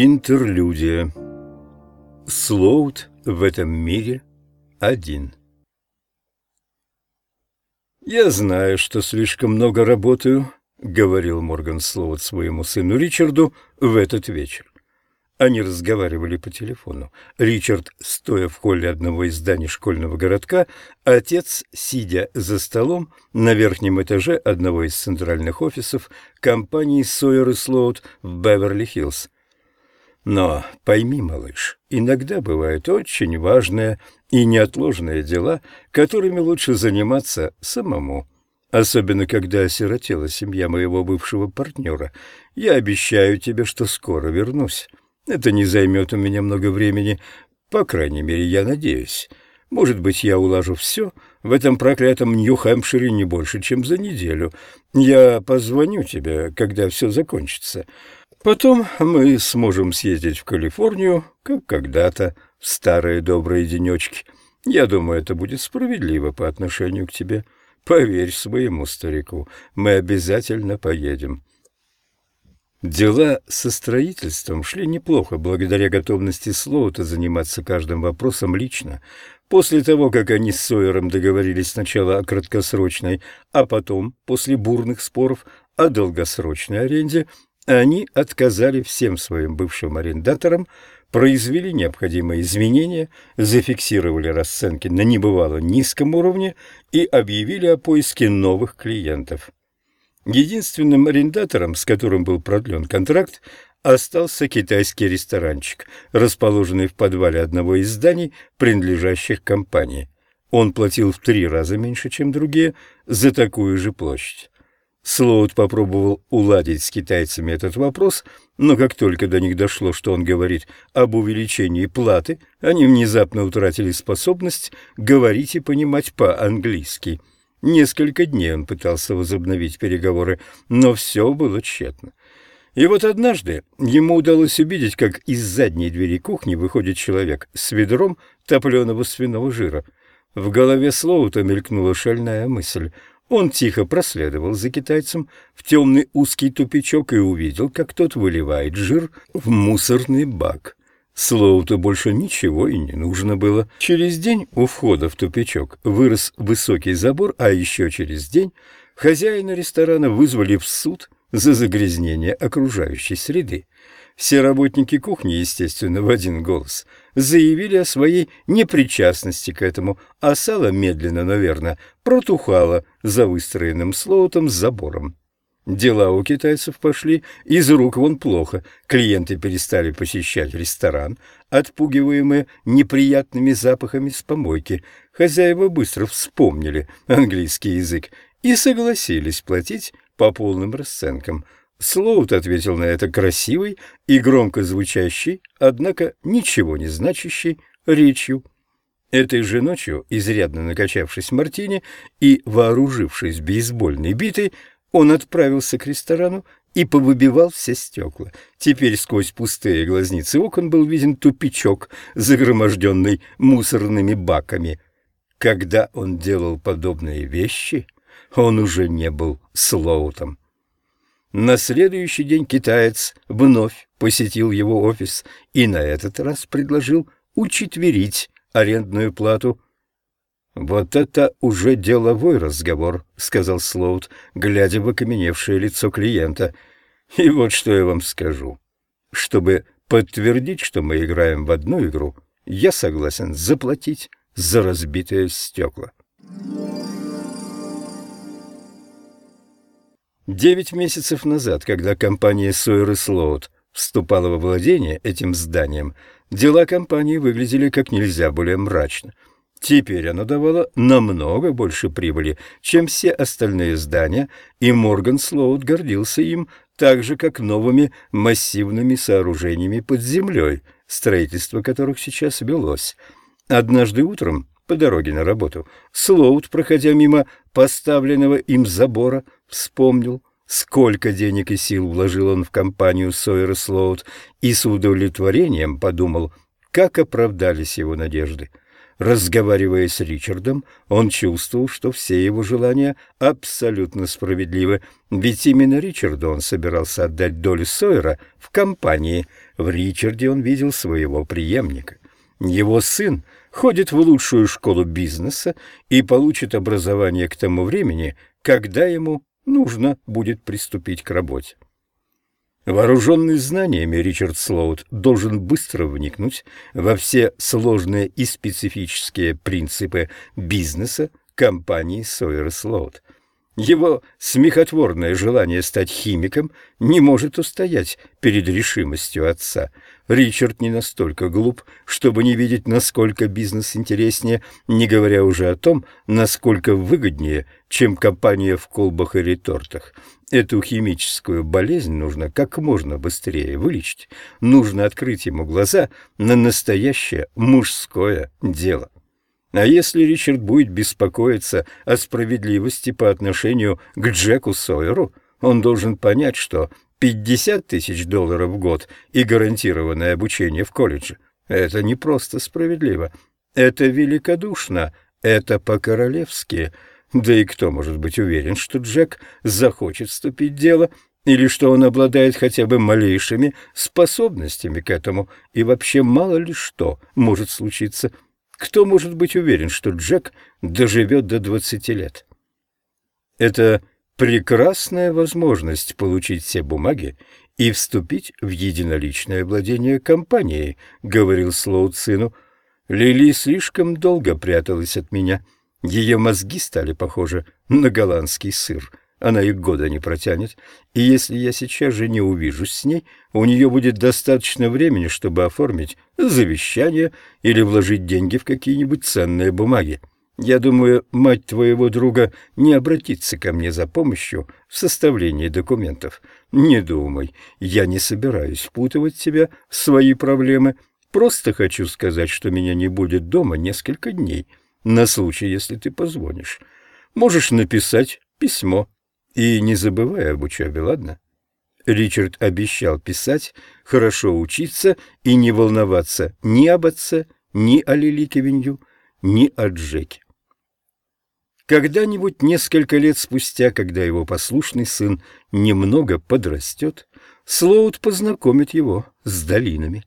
Интерлюдия Слоут в этом мире один «Я знаю, что слишком много работаю», — говорил Морган Слоут своему сыну Ричарду в этот вечер. Они разговаривали по телефону. Ричард, стоя в холле одного из зданий школьного городка, отец, сидя за столом на верхнем этаже одного из центральных офисов компании Сойер и Слоут в Беверли-Хиллз. Но пойми, малыш, иногда бывают очень важные и неотложные дела, которыми лучше заниматься самому. Особенно, когда осиротела семья моего бывшего партнера. Я обещаю тебе, что скоро вернусь. Это не займет у меня много времени, по крайней мере, я надеюсь. Может быть, я улажу все в этом проклятом Нью-Хэмпшире не больше, чем за неделю. Я позвоню тебе, когда все закончится. Потом мы сможем съездить в Калифорнию, как когда-то, в старые добрые денечки. Я думаю, это будет справедливо по отношению к тебе. Поверь своему старику, мы обязательно поедем. Дела со строительством шли неплохо, благодаря готовности Слоута заниматься каждым вопросом лично. После того, как они с Сойером договорились сначала о краткосрочной, а потом, после бурных споров, о долгосрочной аренде, они отказали всем своим бывшим арендаторам, произвели необходимые изменения, зафиксировали расценки на небывало низком уровне и объявили о поиске новых клиентов. Единственным арендатором, с которым был продлен контракт, остался китайский ресторанчик, расположенный в подвале одного из зданий, принадлежащих компании. Он платил в три раза меньше, чем другие, за такую же площадь. Слоут попробовал уладить с китайцами этот вопрос, но как только до них дошло, что он говорит об увеличении платы, они внезапно утратили способность говорить и понимать по-английски – Несколько дней он пытался возобновить переговоры, но все было тщетно. И вот однажды ему удалось увидеть, как из задней двери кухни выходит человек с ведром топленого свиного жира. В голове Слоута мелькнула шальная мысль. Он тихо проследовал за китайцем в темный узкий тупичок и увидел, как тот выливает жир в мусорный бак. Слоуту больше ничего и не нужно было. Через день у входа в тупичок вырос высокий забор, а еще через день хозяина ресторана вызвали в суд за загрязнение окружающей среды. Все работники кухни, естественно, в один голос, заявили о своей непричастности к этому, а сало медленно, наверное, протухало за выстроенным слоутом забором. Дела у китайцев пошли из рук вон плохо. Клиенты перестали посещать ресторан, отпугиваемые неприятными запахами с помойки. Хозяева быстро вспомнили английский язык и согласились платить по полным расценкам. Слоут ответил на это красивой и громко звучащей, однако ничего не значащей речью. Этой же ночью, изрядно накачавшись мартини и вооружившись бейсбольной битой, он отправился к ресторану и повыбивал все стекла. Теперь сквозь пустые глазницы окон был виден тупичок, загроможденный мусорными баками. Когда он делал подобные вещи, он уже не был Слоутом. На следующий день китаец вновь посетил его офис и на этот раз предложил учетверить арендную плату «Вот это уже деловой разговор», — сказал Слоут, глядя в окаменевшее лицо клиента. «И вот что я вам скажу. Чтобы подтвердить, что мы играем в одну игру, я согласен заплатить за разбитые стекла». Девять месяцев назад, когда компания Сойер и Слоут вступала во владение этим зданием, дела компании выглядели как нельзя более мрачно — Теперь оно давало намного больше прибыли, чем все остальные здания, и Морган Слоуд гордился им так же, как новыми массивными сооружениями под землей, строительство которых сейчас велось. Однажды утром, по дороге на работу, Слоуд, проходя мимо поставленного им забора, вспомнил, сколько денег и сил вложил он в компанию Сойер Слоуд, и с удовлетворением подумал, как оправдались его надежды. Разговаривая с Ричардом, он чувствовал, что все его желания абсолютно справедливы, ведь именно Ричарду он собирался отдать долю Сойера в компании. В Ричарде он видел своего преемника. Его сын ходит в лучшую школу бизнеса и получит образование к тому времени, когда ему нужно будет приступить к работе. Вооруженный знаниями, Ричард Слоут должен быстро вникнуть во все сложные и специфические принципы бизнеса компании Сойер Слоут. Его смехотворное желание стать химиком не может устоять перед решимостью отца. Ричард не настолько глуп, чтобы не видеть, насколько бизнес интереснее, не говоря уже о том, насколько выгоднее, чем компания в колбах и ретортах. Эту химическую болезнь нужно как можно быстрее вылечить. Нужно открыть ему глаза на настоящее мужское дело. А если Ричард будет беспокоиться о справедливости по отношению к Джеку Сойеру, он должен понять, что 50 тысяч долларов в год и гарантированное обучение в колледже — это не просто справедливо, это великодушно, это по-королевски. Да и кто может быть уверен, что Джек захочет вступить в дело или что он обладает хотя бы малейшими способностями к этому, и вообще мало ли что может случиться — кто может быть уверен, что Джек доживет до двадцати лет? Это прекрасная возможность получить все бумаги и вступить в единоличное владение компанией, — говорил Слоуд сыну. Лили слишком долго пряталась от меня. Ее мозги стали похожи на голландский сыр она и года не протянет, и если я сейчас же не увижусь с ней, у нее будет достаточно времени, чтобы оформить завещание или вложить деньги в какие-нибудь ценные бумаги. Я думаю, мать твоего друга не обратится ко мне за помощью в составлении документов. Не думай, я не собираюсь впутывать тебя в свои проблемы, просто хочу сказать, что меня не будет дома несколько дней, на случай, если ты позвонишь. Можешь написать письмо и не забывай об учебе, ладно? Ричард обещал писать, хорошо учиться и не волноваться ни об отце, ни о Лили Кевинью, ни о Джеке. Когда-нибудь, несколько лет спустя, когда его послушный сын немного подрастет, Слоут познакомит его с долинами.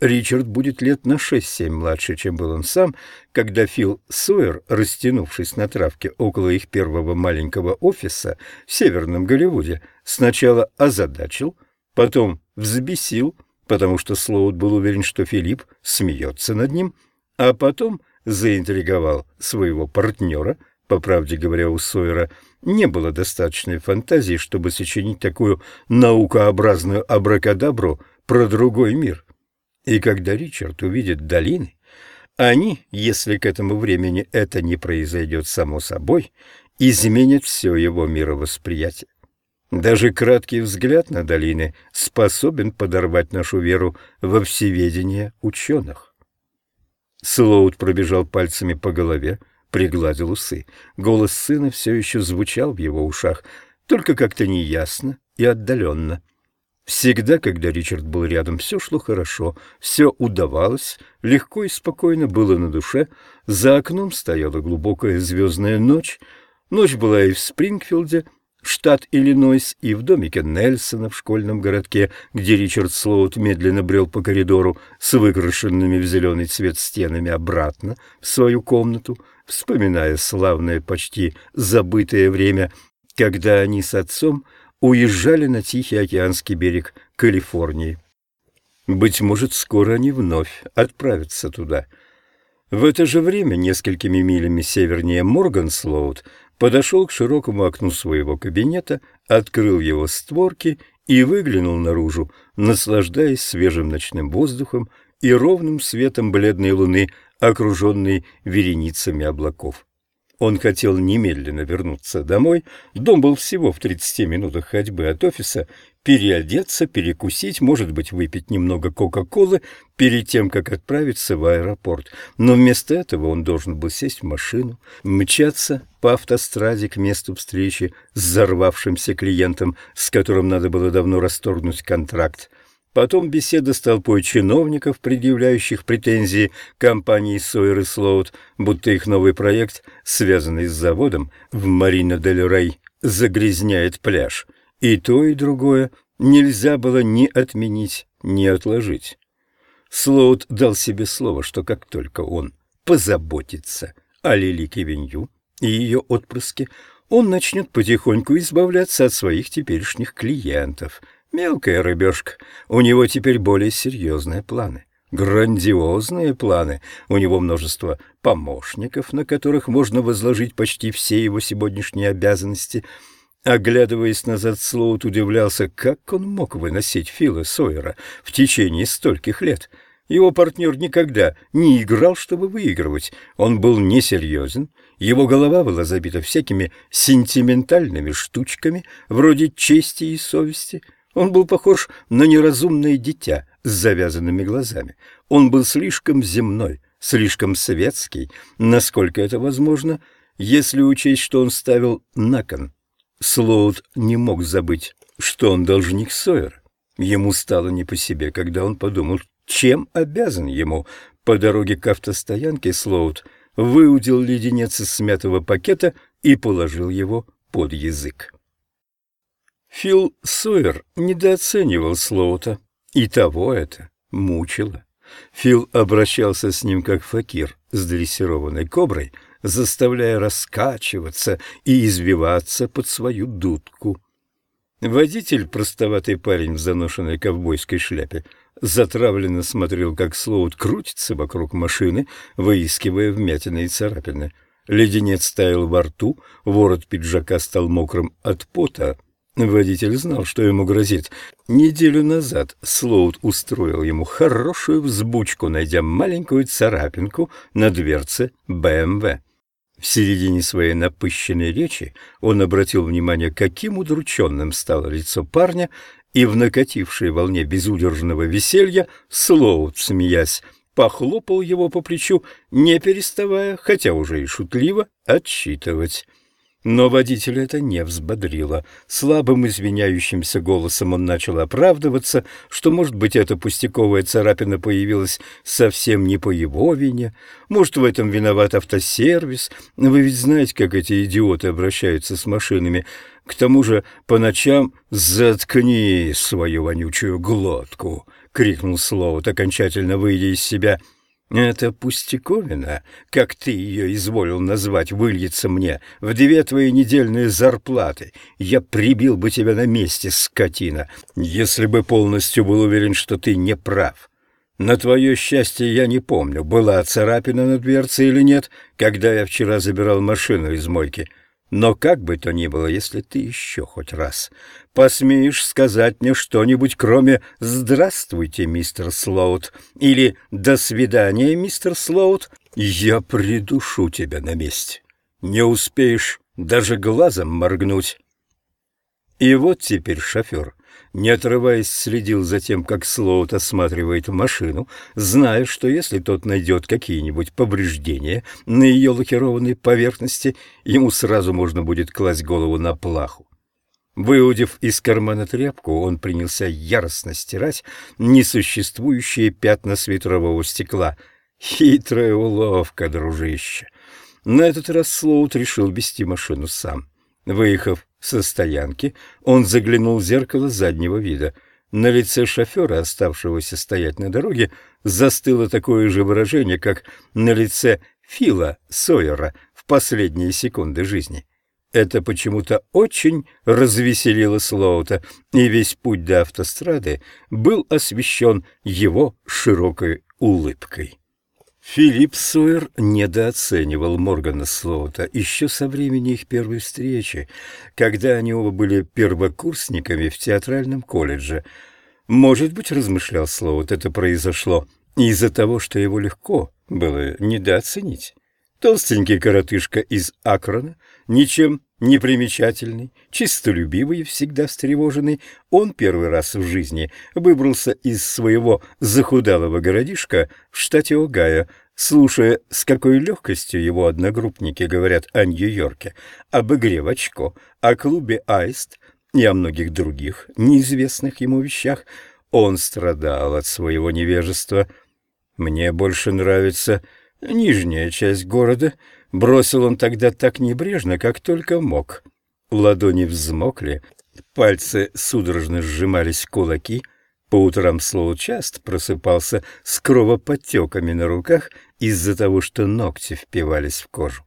Ричард будет лет на шесть-семь младше, чем был он сам, когда Фил Сойер, растянувшись на травке около их первого маленького офиса в Северном Голливуде, сначала озадачил, потом взбесил, потому что Слоуд был уверен, что Филипп смеется над ним, а потом заинтриговал своего партнера, по правде говоря, у Сойера не было достаточной фантазии, чтобы сочинить такую наукообразную абракадабру про другой мир. И когда Ричард увидит долины, они, если к этому времени это не произойдет само собой, изменят все его мировосприятие. Даже краткий взгляд на долины способен подорвать нашу веру во всеведение ученых. Слоуд пробежал пальцами по голове, пригладил усы. Голос сына все еще звучал в его ушах, только как-то неясно и отдаленно. Всегда, когда Ричард был рядом, все шло хорошо, все удавалось, легко и спокойно было на душе. За окном стояла глубокая звездная ночь. Ночь была и в Спрингфилде, штат Иллинойс, и в домике Нельсона в школьном городке, где Ричард Слоут медленно брел по коридору с выкрашенными в зеленый цвет стенами обратно в свою комнату, вспоминая славное, почти забытое время, когда они с отцом уезжали на Тихий океанский берег Калифорнии. Быть может, скоро они вновь отправятся туда. В это же время, несколькими милями севернее Морганслоуд, подошел к широкому окну своего кабинета, открыл его створки и выглянул наружу, наслаждаясь свежим ночным воздухом и ровным светом бледной луны, окруженной вереницами облаков. Он хотел немедленно вернуться домой, дом был всего в 30 минутах ходьбы от офиса, переодеться, перекусить, может быть, выпить немного Кока-Колы перед тем, как отправиться в аэропорт. Но вместо этого он должен был сесть в машину, мчаться по автостраде к месту встречи с взорвавшимся клиентом, с которым надо было давно расторгнуть контракт. Потом беседа с толпой чиновников, предъявляющих претензии компании Сойер и Слоут, будто их новый проект, связанный с заводом в Марино-дель-Рей, загрязняет пляж. И то, и другое нельзя было ни отменить, не отложить. Слоут дал себе слово, что как только он позаботится о Лили Кевинью и ее отпрыске, он начнет потихоньку избавляться от своих теперешних клиентов. Мелкая рыбешка, у него теперь более серьезные планы. Грандиозные планы. У него множество помощников, на которых можно возложить почти все его сегодняшние обязанности. Оглядываясь назад, Слоут удивлялся, как он мог выносить Фила Сойера в течение стольких лет. Его партнер никогда не играл, чтобы выигрывать. Он был несерьезен, его голова была забита всякими сентиментальными штучками, вроде чести и совести. Он был похож на неразумное дитя с завязанными глазами. Он был слишком земной, слишком светский, насколько это возможно, если учесть, что он ставил на кон. Слоуд не мог забыть, что он должник Сойер. Ему стало не по себе, когда он подумал, чем обязан ему. По дороге к автостоянке Слоуд выудил леденец из смятого пакета и положил его под язык. Фил Сойер недооценивал Слоута, и того это мучило. Фил обращался с ним как факир с дрессированной коброй, заставляя раскачиваться и извиваться под свою дудку. Водитель, простоватый парень в заношенной ковбойской шляпе, затравленно смотрел, как Слоут крутится вокруг машины, выискивая вмятины и царапины. Леденец таял во рту, ворот пиджака стал мокрым от пота. Водитель знал, что ему грозит. Неделю назад Слоут устроил ему хорошую взбучку, найдя маленькую царапинку на дверце БМВ. В середине своей напыщенной речи он обратил внимание, каким удрученным стало лицо парня, и в накатившей волне безудержного веселья Слоут, смеясь, похлопал его по плечу, не переставая, хотя уже и шутливо, отчитывать. Но водителя это не взбодрило. Слабым извиняющимся голосом он начал оправдываться, что, может быть, эта пустяковая царапина появилась совсем не по его вине. Может, в этом виноват автосервис. Вы ведь знаете, как эти идиоты обращаются с машинами. К тому же по ночам «Заткни свою вонючую глотку!» — крикнул Слоут, окончательно выйдя из себя — эта пустяковина, как ты ее изволил назвать, выльется мне в две твои недельные зарплаты. Я прибил бы тебя на месте, скотина, если бы полностью был уверен, что ты не прав. На твое счастье я не помню, была царапина на дверце или нет, когда я вчера забирал машину из мойки. Но как бы то ни было, если ты еще хоть раз посмеешь сказать мне что-нибудь, кроме «Здравствуйте, мистер Слоут» или «До свидания, мистер Слоут», я придушу тебя на месте. Не успеешь даже глазом моргнуть. И вот теперь шофер не отрываясь, следил за тем, как Слоут осматривает машину, зная, что если тот найдет какие-нибудь повреждения на ее лакированной поверхности, ему сразу можно будет класть голову на плаху. Выудив из кармана тряпку, он принялся яростно стирать несуществующие пятна с ветрового стекла. Хитрая уловка, дружище. На этот раз Слоут решил вести машину сам. Выехав со стоянки, он заглянул в зеркало заднего вида. На лице шофера, оставшегося стоять на дороге, застыло такое же выражение, как на лице Фила Сойера в последние секунды жизни. Это почему-то очень развеселило Слоута, и весь путь до автострады был освещен его широкой улыбкой. Филипп Сойер недооценивал Моргана Слоута еще со времени их первой встречи, когда они оба были первокурсниками в театральном колледже. Может быть, размышлял Слоут, это произошло из-за того, что его легко было недооценить. Толстенький коротышка из Акрона, ничем не примечательный, чистолюбивый и всегда встревоженный, он первый раз в жизни выбрался из своего захудалого городишка в штате Огайо, слушая, с какой легкостью его одногруппники говорят о Нью-Йорке, об игре в очко, о клубе «Аист» и о многих других неизвестных ему вещах, он страдал от своего невежества. «Мне больше нравится нижняя часть города», Бросил он тогда так небрежно, как только мог. Ладони взмокли, пальцы судорожно сжимались кулаки. По утрам Слоу часто просыпался с кровоподтеками на руках из-за того, что ногти впивались в кожу.